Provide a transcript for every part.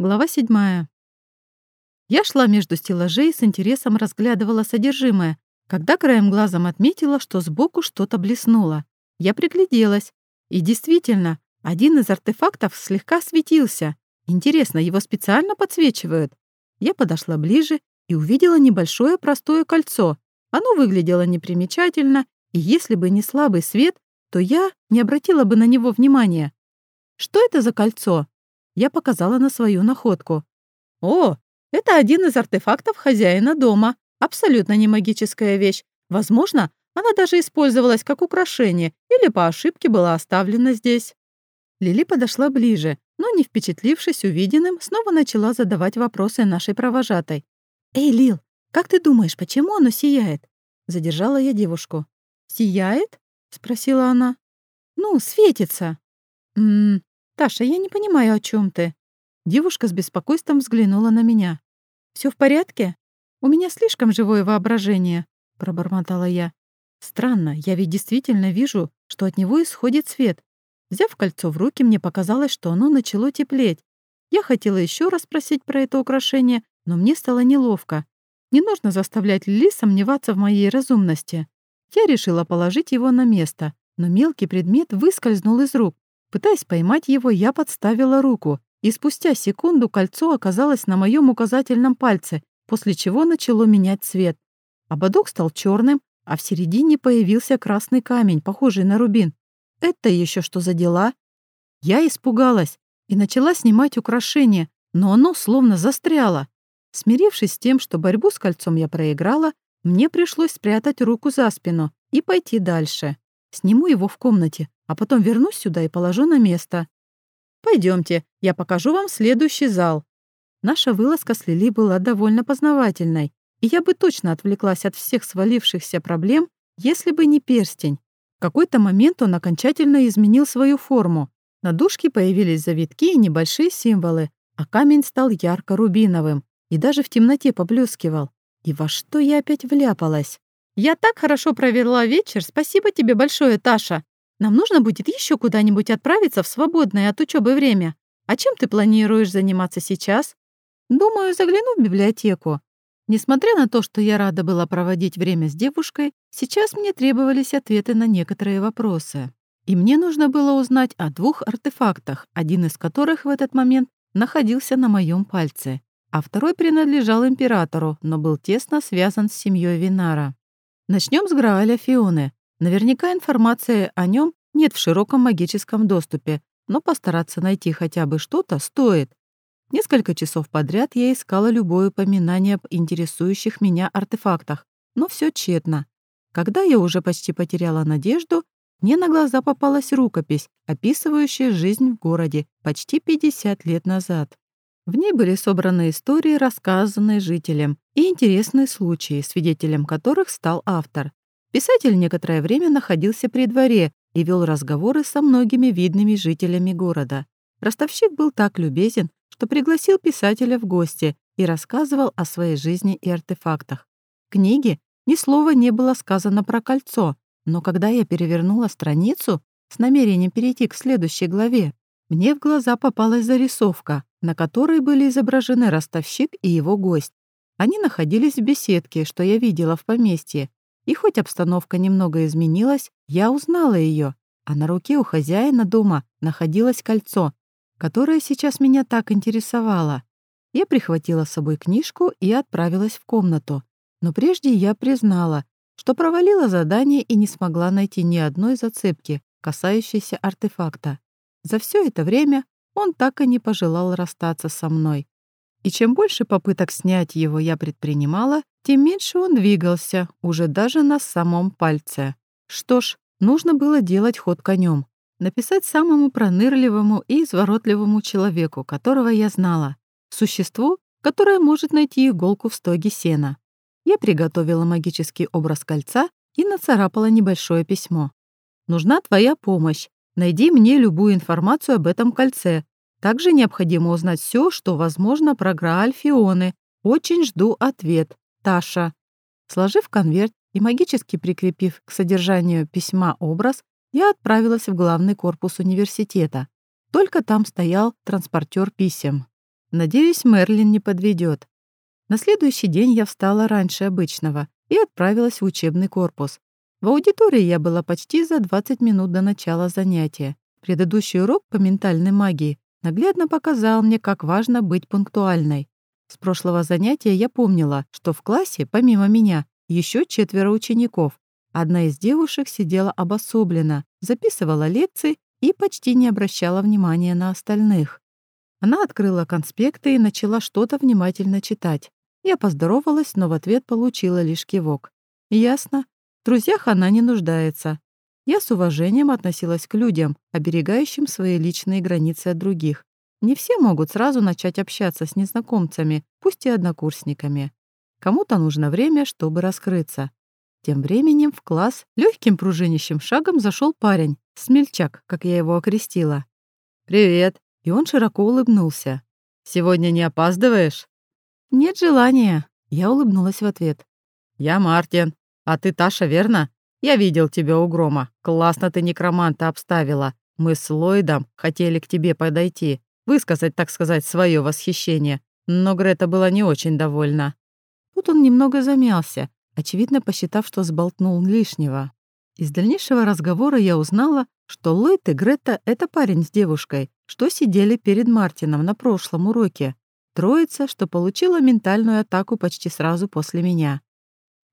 Глава седьмая. Я шла между стеллажей и с интересом разглядывала содержимое, когда краем глазом отметила, что сбоку что-то блеснуло. Я пригляделась. И действительно, один из артефактов слегка светился. Интересно, его специально подсвечивают? Я подошла ближе и увидела небольшое простое кольцо. Оно выглядело непримечательно, и если бы не слабый свет, то я не обратила бы на него внимания. Что это за кольцо? Я показала на свою находку. «О, это один из артефактов хозяина дома. Абсолютно не магическая вещь. Возможно, она даже использовалась как украшение или по ошибке была оставлена здесь». Лили подошла ближе, но, не впечатлившись увиденным, снова начала задавать вопросы нашей провожатой. «Эй, Лил, как ты думаешь, почему оно сияет?» Задержала я девушку. «Сияет?» — спросила она. «Ну, светится». «М «Таша, я не понимаю, о чем ты». Девушка с беспокойством взглянула на меня. Все в порядке? У меня слишком живое воображение», — пробормотала я. «Странно, я ведь действительно вижу, что от него исходит свет. Взяв кольцо в руки, мне показалось, что оно начало теплеть. Я хотела еще раз спросить про это украшение, но мне стало неловко. Не нужно заставлять Лили сомневаться в моей разумности. Я решила положить его на место, но мелкий предмет выскользнул из рук. Пытаясь поймать его, я подставила руку, и спустя секунду кольцо оказалось на моем указательном пальце, после чего начало менять цвет. Ободок стал черным, а в середине появился красный камень, похожий на рубин. Это еще что за дела? Я испугалась и начала снимать украшение, но оно словно застряло. Смирившись с тем, что борьбу с кольцом я проиграла, мне пришлось спрятать руку за спину и пойти дальше. Сниму его в комнате, а потом вернусь сюда и положу на место. Пойдемте, я покажу вам следующий зал. Наша вылазка с Лили была довольно познавательной, и я бы точно отвлеклась от всех свалившихся проблем, если бы не перстень. В какой-то момент он окончательно изменил свою форму. На дужке появились завитки и небольшие символы, а камень стал ярко-рубиновым и даже в темноте поблескивал. И во что я опять вляпалась? «Я так хорошо провела вечер, спасибо тебе большое, Таша!» Нам нужно будет еще куда-нибудь отправиться в свободное от учебы время. А чем ты планируешь заниматься сейчас? Думаю, загляну в библиотеку. Несмотря на то, что я рада была проводить время с девушкой, сейчас мне требовались ответы на некоторые вопросы. И мне нужно было узнать о двух артефактах, один из которых в этот момент находился на моем пальце, а второй принадлежал императору, но был тесно связан с семьей Винара. Начнем с Грааля Фионы. Наверняка информации о нем нет в широком магическом доступе, но постараться найти хотя бы что-то стоит. Несколько часов подряд я искала любое упоминание об интересующих меня артефактах, но все тщетно. Когда я уже почти потеряла надежду, мне на глаза попалась рукопись, описывающая жизнь в городе почти 50 лет назад. В ней были собраны истории, рассказанные жителям, и интересные случаи, свидетелем которых стал автор. Писатель некоторое время находился при дворе и вел разговоры со многими видными жителями города. Ростовщик был так любезен, что пригласил писателя в гости и рассказывал о своей жизни и артефактах. В книге ни слова не было сказано про кольцо, но когда я перевернула страницу с намерением перейти к следующей главе, мне в глаза попалась зарисовка, на которой были изображены ростовщик и его гость. Они находились в беседке, что я видела в поместье, и хоть обстановка немного изменилась, я узнала ее, а на руке у хозяина дома находилось кольцо, которое сейчас меня так интересовало. Я прихватила с собой книжку и отправилась в комнату. Но прежде я признала, что провалила задание и не смогла найти ни одной зацепки, касающейся артефакта. За все это время он так и не пожелал расстаться со мной. И чем больше попыток снять его я предпринимала, тем меньше он двигался, уже даже на самом пальце. Что ж, нужно было делать ход конем, написать самому пронырливому и изворотливому человеку, которого я знала, существу, которое может найти иголку в стоге сена. Я приготовила магический образ кольца и нацарапала небольшое письмо. «Нужна твоя помощь. Найди мне любую информацию об этом кольце, также необходимо узнать все, что возможно про Грааль Фионы. Очень жду ответ. Таша. Сложив конверт и магически прикрепив к содержанию письма образ, я отправилась в главный корпус университета. Только там стоял транспортер писем. Надеюсь, Мерлин не подведет. На следующий день я встала раньше обычного и отправилась в учебный корпус. В аудитории я была почти за 20 минут до начала занятия. Предыдущий урок по ментальной магии наглядно показал мне, как важно быть пунктуальной. С прошлого занятия я помнила, что в классе, помимо меня, еще четверо учеников. Одна из девушек сидела обособленно, записывала лекции и почти не обращала внимания на остальных. Она открыла конспекты и начала что-то внимательно читать. Я поздоровалась, но в ответ получила лишь кивок. Ясно. В друзьях она не нуждается. Я с уважением относилась к людям, оберегающим свои личные границы от других. Не все могут сразу начать общаться с незнакомцами, пусть и однокурсниками. Кому-то нужно время, чтобы раскрыться. Тем временем в класс легким пружинищим шагом зашел парень, смельчак, как я его окрестила. «Привет!» И он широко улыбнулся. «Сегодня не опаздываешь?» «Нет желания», — я улыбнулась в ответ. «Я Мартин. А ты Таша, верно? Я видел тебя у Грома. Классно ты некроманта обставила. Мы с Ллойдом хотели к тебе подойти высказать, так сказать, свое восхищение, но Грета была не очень довольна. Тут он немного замялся, очевидно посчитав, что сболтнул лишнего. Из дальнейшего разговора я узнала, что Ллойд и Грета — это парень с девушкой, что сидели перед Мартином на прошлом уроке. Троица, что получила ментальную атаку почти сразу после меня.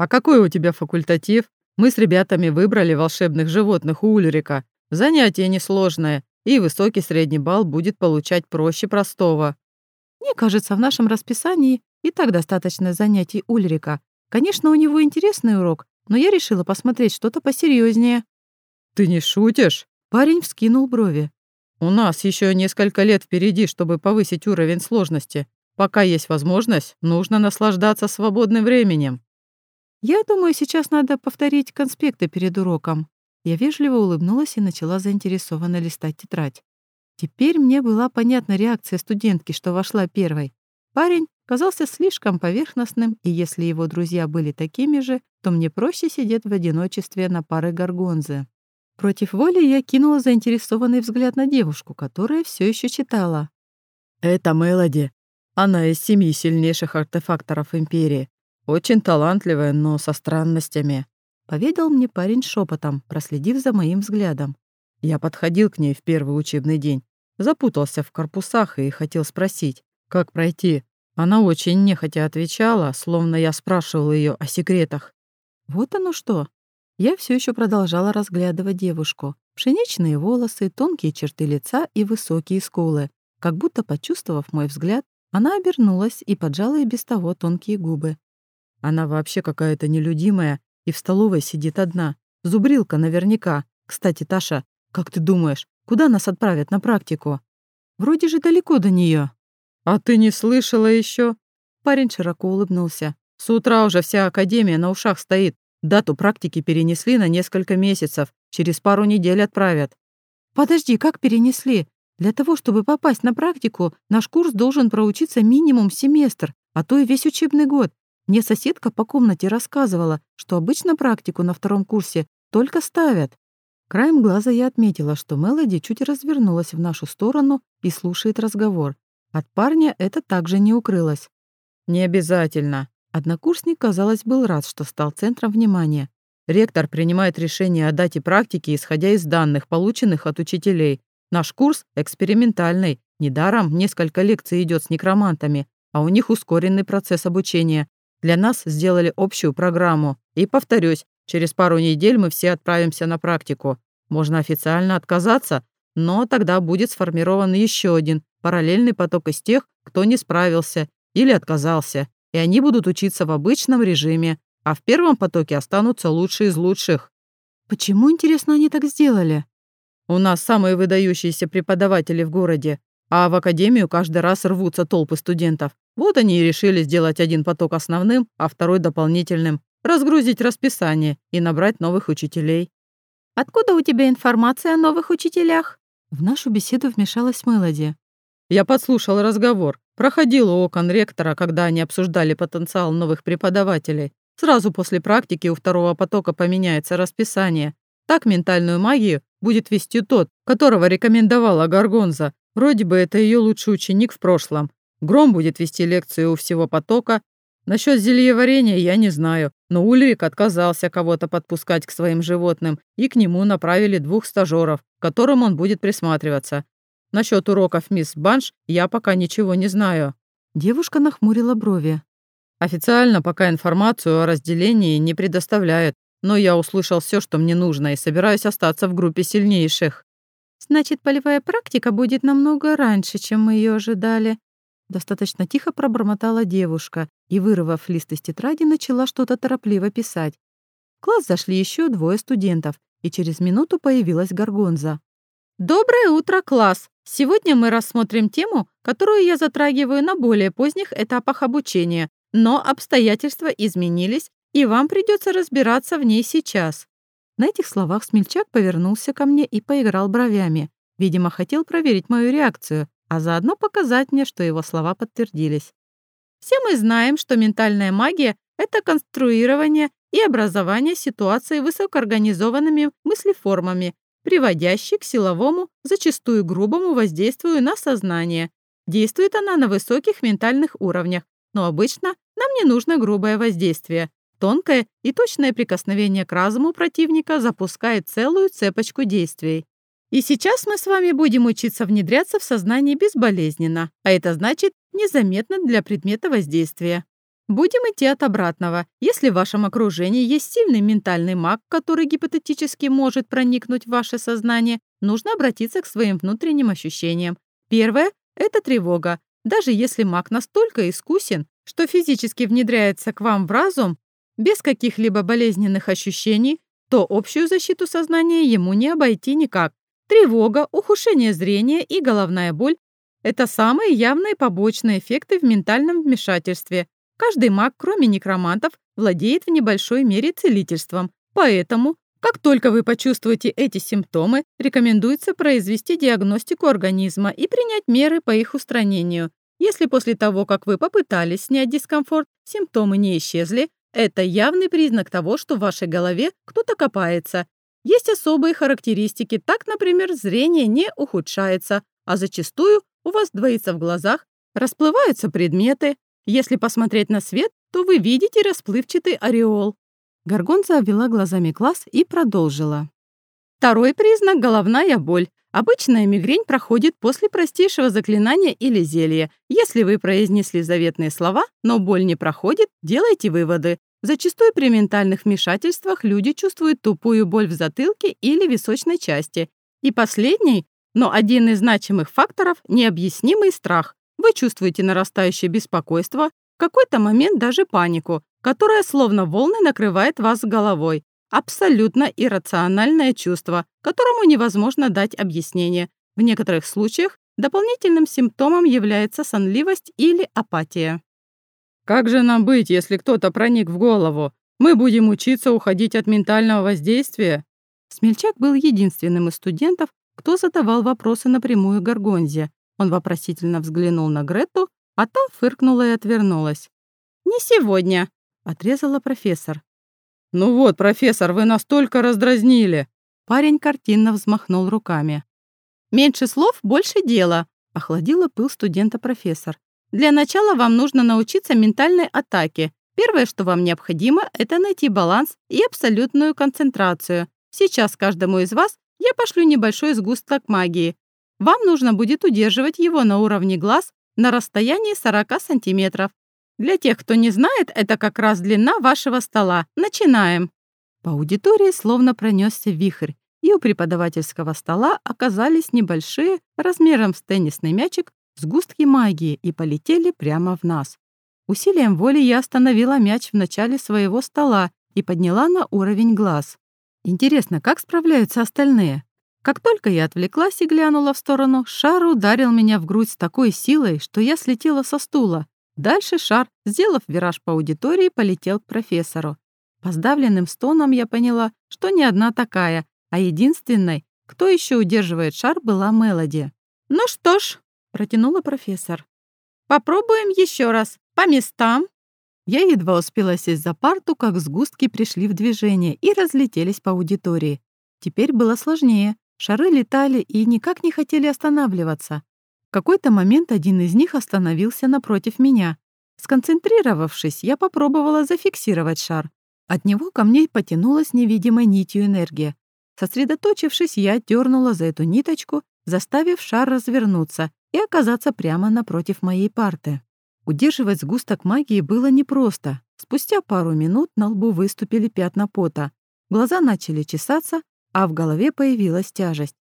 «А какой у тебя факультатив? Мы с ребятами выбрали волшебных животных у Ульрика. Занятие несложное и высокий средний балл будет получать проще простого. Мне кажется, в нашем расписании и так достаточно занятий Ульрика. Конечно, у него интересный урок, но я решила посмотреть что-то посерьезнее. Ты не шутишь? Парень вскинул брови. У нас еще несколько лет впереди, чтобы повысить уровень сложности. Пока есть возможность, нужно наслаждаться свободным временем. Я думаю, сейчас надо повторить конспекты перед уроком. Я вежливо улыбнулась и начала заинтересованно листать тетрадь. Теперь мне была понятна реакция студентки, что вошла первой. Парень казался слишком поверхностным, и если его друзья были такими же, то мне проще сидеть в одиночестве на пары горгонзы. Против воли я кинула заинтересованный взгляд на девушку, которая все еще читала. «Это Мелоди. Она из семьи сильнейших артефакторов Империи. Очень талантливая, но со странностями. Поведал мне парень шепотом, проследив за моим взглядом. Я подходил к ней в первый учебный день, запутался в корпусах и хотел спросить, как пройти. Она очень нехотя отвечала, словно я спрашивал ее о секретах. Вот оно что. Я все еще продолжала разглядывать девушку. Пшеничные волосы, тонкие черты лица и высокие скулы. Как будто почувствовав мой взгляд, она обернулась и поджала и без того тонкие губы. Она вообще какая-то нелюдимая и в столовой сидит одна. Зубрилка наверняка. Кстати, Таша, как ты думаешь, куда нас отправят на практику? Вроде же далеко до нее. А ты не слышала еще? Парень широко улыбнулся. С утра уже вся академия на ушах стоит. Дату практики перенесли на несколько месяцев. Через пару недель отправят. Подожди, как перенесли? Для того, чтобы попасть на практику, наш курс должен проучиться минимум семестр, а то и весь учебный год. Мне соседка по комнате рассказывала, что обычно практику на втором курсе только ставят. Краем глаза я отметила, что Мелоди чуть развернулась в нашу сторону и слушает разговор. От парня это также не укрылось. «Не обязательно». Однокурсник, казалось, был рад, что стал центром внимания. Ректор принимает решение о дате практики, исходя из данных, полученных от учителей. Наш курс экспериментальный. Недаром несколько лекций идет с некромантами, а у них ускоренный процесс обучения. Для нас сделали общую программу. И, повторюсь, через пару недель мы все отправимся на практику. Можно официально отказаться, но тогда будет сформирован еще один параллельный поток из тех, кто не справился или отказался, и они будут учиться в обычном режиме, а в первом потоке останутся лучшие из лучших. Почему, интересно, они так сделали? У нас самые выдающиеся преподаватели в городе, а в академию каждый раз рвутся толпы студентов. Вот они и решили сделать один поток основным, а второй дополнительным, разгрузить расписание и набрать новых учителей. «Откуда у тебя информация о новых учителях?» В нашу беседу вмешалась Мелоди. Я подслушал разговор. Проходил у окон ректора, когда они обсуждали потенциал новых преподавателей. Сразу после практики у второго потока поменяется расписание. Так ментальную магию будет вести тот, которого рекомендовала Гаргонза. Вроде бы это ее лучший ученик в прошлом. Гром будет вести лекцию у всего потока. Насчет зельеварения я не знаю, но Ульрик отказался кого-то подпускать к своим животным, и к нему направили двух стажеров, которым он будет присматриваться. Насчет уроков мисс Банш я пока ничего не знаю». Девушка нахмурила брови. «Официально пока информацию о разделении не предоставляют, но я услышал все, что мне нужно, и собираюсь остаться в группе сильнейших». «Значит, полевая практика будет намного раньше, чем мы ее ожидали», Достаточно тихо пробормотала девушка и, вырвав лист из тетради, начала что-то торопливо писать. В класс зашли еще двое студентов, и через минуту появилась Гаргонза. «Доброе утро, класс! Сегодня мы рассмотрим тему, которую я затрагиваю на более поздних этапах обучения, но обстоятельства изменились, и вам придется разбираться в ней сейчас». На этих словах смельчак повернулся ко мне и поиграл бровями. Видимо, хотел проверить мою реакцию, а заодно показать мне, что его слова подтвердились. Все мы знаем, что ментальная магия — это конструирование и образование ситуации высокоорганизованными мыслеформами, приводящей к силовому, зачастую грубому воздействию на сознание. Действует она на высоких ментальных уровнях, но обычно нам не нужно грубое воздействие. Тонкое и точное прикосновение к разуму противника запускает целую цепочку действий. И сейчас мы с вами будем учиться внедряться в сознание безболезненно, а это значит незаметно для предмета воздействия. Будем идти от обратного. Если в вашем окружении есть сильный ментальный маг, который гипотетически может проникнуть в ваше сознание, нужно обратиться к своим внутренним ощущениям. Первое — это тревога. Даже если маг настолько искусен, что физически внедряется к вам в разум, без каких-либо болезненных ощущений, то общую защиту сознания ему не обойти никак. Тревога, ухудшение зрения и головная боль – это самые явные побочные эффекты в ментальном вмешательстве. Каждый маг, кроме некромантов, владеет в небольшой мере целительством. Поэтому, как только вы почувствуете эти симптомы, рекомендуется произвести диагностику организма и принять меры по их устранению. Если после того, как вы попытались снять дискомфорт, симптомы не исчезли, это явный признак того, что в вашей голове кто-то копается, есть особые характеристики, так, например, зрение не ухудшается, а зачастую у вас двоится в глазах, расплываются предметы. Если посмотреть на свет, то вы видите расплывчатый ореол. Горгонца обвела глазами класс и продолжила. Второй признак — головная боль. Обычная мигрень проходит после простейшего заклинания или зелья. Если вы произнесли заветные слова, но боль не проходит, делайте выводы. Зачастую при ментальных вмешательствах люди чувствуют тупую боль в затылке или височной части. И последний, но один из значимых факторов – необъяснимый страх. Вы чувствуете нарастающее беспокойство, в какой-то момент даже панику, которая словно волны накрывает вас головой. Абсолютно иррациональное чувство, которому невозможно дать объяснение. В некоторых случаях дополнительным симптомом является сонливость или апатия. Как же нам быть, если кто-то проник в голову? Мы будем учиться уходить от ментального воздействия?» Смельчак был единственным из студентов, кто задавал вопросы напрямую Гаргонзе. Он вопросительно взглянул на Грету, а та фыркнула и отвернулась. «Не сегодня», — отрезала профессор. «Ну вот, профессор, вы настолько раздразнили!» Парень картинно взмахнул руками. «Меньше слов, больше дела», — охладила пыл студента профессор. Для начала вам нужно научиться ментальной атаке. Первое, что вам необходимо, это найти баланс и абсолютную концентрацию. Сейчас каждому из вас я пошлю небольшой сгусток магии. Вам нужно будет удерживать его на уровне глаз на расстоянии 40 сантиметров. Для тех, кто не знает, это как раз длина вашего стола. Начинаем. По аудитории словно пронесся вихрь, и у преподавательского стола оказались небольшие, размером с теннисный мячик, сгустки магии и полетели прямо в нас. Усилием воли я остановила мяч в начале своего стола и подняла на уровень глаз. Интересно, как справляются остальные? Как только я отвлеклась и глянула в сторону, шар ударил меня в грудь с такой силой, что я слетела со стула. Дальше шар, сделав вираж по аудитории, полетел к профессору. По сдавленным стонам я поняла, что не одна такая, а единственной, кто еще удерживает шар, была Мелоди. «Ну что ж, протянула профессор. «Попробуем еще раз. По местам». Я едва успела сесть за парту, как сгустки пришли в движение и разлетелись по аудитории. Теперь было сложнее. Шары летали и никак не хотели останавливаться. В какой-то момент один из них остановился напротив меня. Сконцентрировавшись, я попробовала зафиксировать шар. От него ко мне потянулась невидимой нитью энергия. Сосредоточившись, я дернула за эту ниточку, заставив шар развернуться и оказаться прямо напротив моей парты. Удерживать сгусток магии было непросто. Спустя пару минут на лбу выступили пятна пота. Глаза начали чесаться, а в голове появилась тяжесть.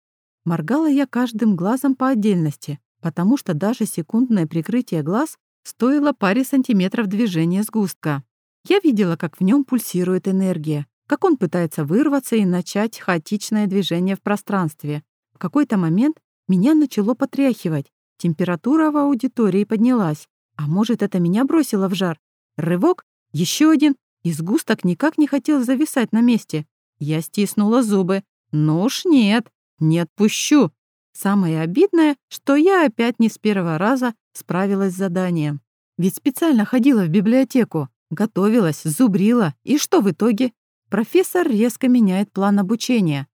Моргала я каждым глазом по отдельности, потому что даже секундное прикрытие глаз стоило паре сантиметров движения сгустка. Я видела, как в нем пульсирует энергия, как он пытается вырваться и начать хаотичное движение в пространстве. В какой-то момент меня начало потряхивать, температура в аудитории поднялась. А может, это меня бросило в жар? Рывок, еще один, и сгусток никак не хотел зависать на месте. Я стиснула зубы. Ну уж нет, не отпущу. Самое обидное, что я опять не с первого раза справилась с заданием. Ведь специально ходила в библиотеку, готовилась, зубрила. И что в итоге? Профессор резко меняет план обучения.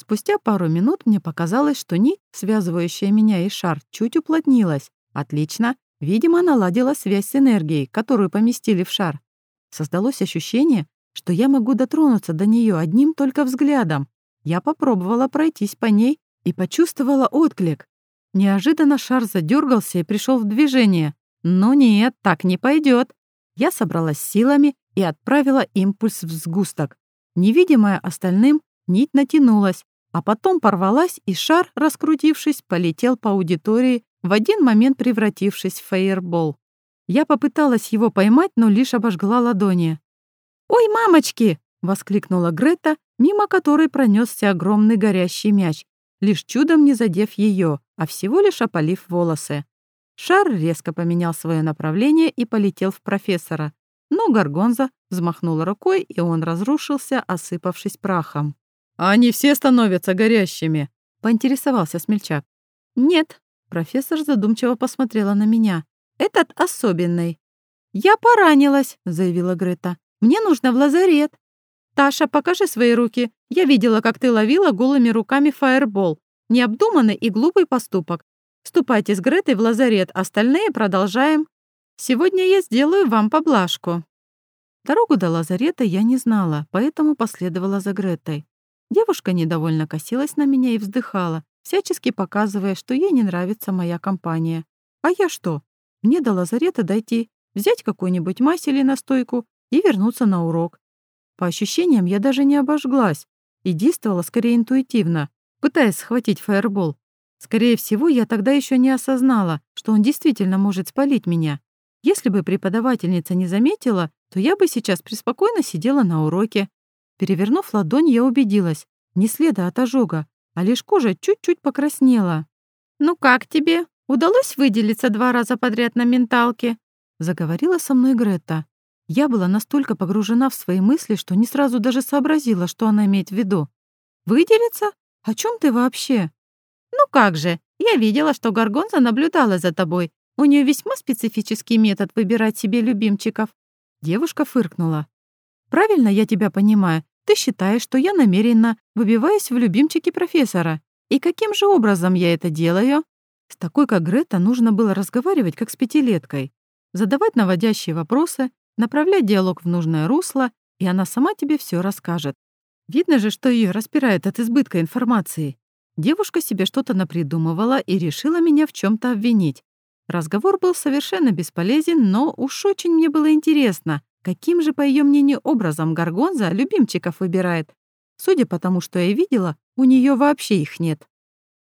Спустя пару минут мне показалось, что нить, связывающая меня и шар, чуть уплотнилась. Отлично. Видимо, наладила связь с энергией, которую поместили в шар. Создалось ощущение, что я могу дотронуться до нее одним только взглядом. Я попробовала пройтись по ней и почувствовала отклик. Неожиданно шар задергался и пришел в движение. Но нет, так не пойдет. Я собралась силами и отправила импульс в сгусток. Невидимая остальным, нить натянулась, а потом порвалась, и шар, раскрутившись, полетел по аудитории, в один момент превратившись в фейербол. Я попыталась его поймать, но лишь обожгла ладони. «Ой, мамочки!» — воскликнула Грета, мимо которой пронесся огромный горящий мяч, лишь чудом не задев ее, а всего лишь опалив волосы. Шар резко поменял свое направление и полетел в профессора, но Гаргонза взмахнула рукой, и он разрушился, осыпавшись прахом. «А они все становятся горящими?» — поинтересовался смельчак. «Нет», — профессор задумчиво посмотрела на меня. «Этот особенный». «Я поранилась», — заявила Грета. «Мне нужно в лазарет». «Таша, покажи свои руки. Я видела, как ты ловила голыми руками фаербол. Необдуманный и глупый поступок. Ступайте с Гретой в лазарет, остальные продолжаем. Сегодня я сделаю вам поблажку». Дорогу до лазарета я не знала, поэтому последовала за Гретой. Девушка недовольно косилась на меня и вздыхала, всячески показывая, что ей не нравится моя компания. А я что? Мне до лазарета дойти, взять какую-нибудь мазь или настойку и вернуться на урок. По ощущениям, я даже не обожглась и действовала скорее интуитивно, пытаясь схватить фаербол. Скорее всего, я тогда еще не осознала, что он действительно может спалить меня. Если бы преподавательница не заметила, то я бы сейчас преспокойно сидела на уроке. Перевернув ладонь, я убедилась. Не следа от ожога, а лишь кожа чуть-чуть покраснела. «Ну как тебе? Удалось выделиться два раза подряд на менталке?» Заговорила со мной Грета. Я была настолько погружена в свои мысли, что не сразу даже сообразила, что она имеет в виду. «Выделиться? О чем ты вообще?» «Ну как же, я видела, что Гаргонза наблюдала за тобой. У нее весьма специфический метод выбирать себе любимчиков». Девушка фыркнула. «Правильно я тебя понимаю? Ты считаешь, что я намеренно выбиваюсь в любимчики профессора. И каким же образом я это делаю? С такой, как Грета, нужно было разговаривать, как с пятилеткой. Задавать наводящие вопросы, направлять диалог в нужное русло, и она сама тебе все расскажет. Видно же, что ее распирает от избытка информации. Девушка себе что-то напридумывала и решила меня в чем то обвинить. Разговор был совершенно бесполезен, но уж очень мне было интересно, Каким же, по ее мнению, образом Гаргонза любимчиков выбирает? Судя по тому, что я видела, у нее вообще их нет.